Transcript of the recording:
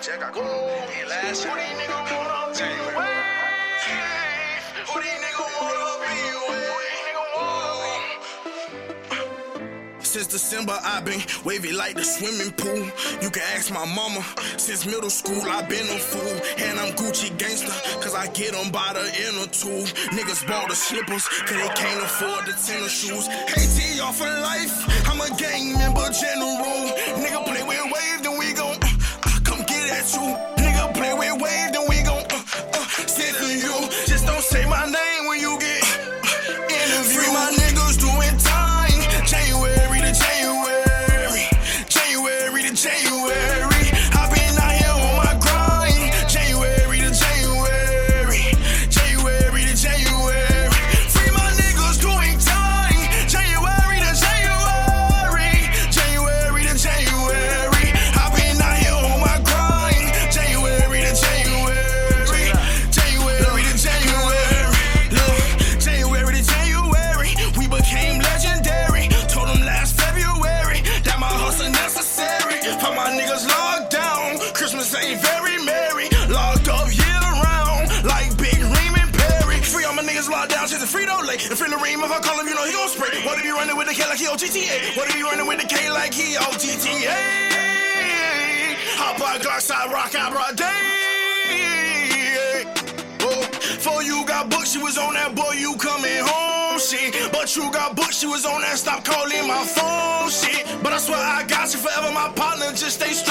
Shit, I And last Since December, I've been wavy like the swimming pool. You can ask my mama. Since middle school, I've been a fool. And I'm Gucci gangster, cause I get them by the inner two. Niggas bought the slippers, cause they can't afford the tennis shoes. Hey, T, off for life. I'm a gang member, general. Nigga play with Frito Lay. And free the Reem if I call him, you know he gon' spray. What if he running with the K like he on GTA? What if he running with the K like he on GTA? Hop by Glock side, rock out, broad day. Oh, for you got booked, she was on that boy, you coming home shit. But you got booked, she was on that stop calling my phone shit. But I swear I got you forever, my partner, just stay strong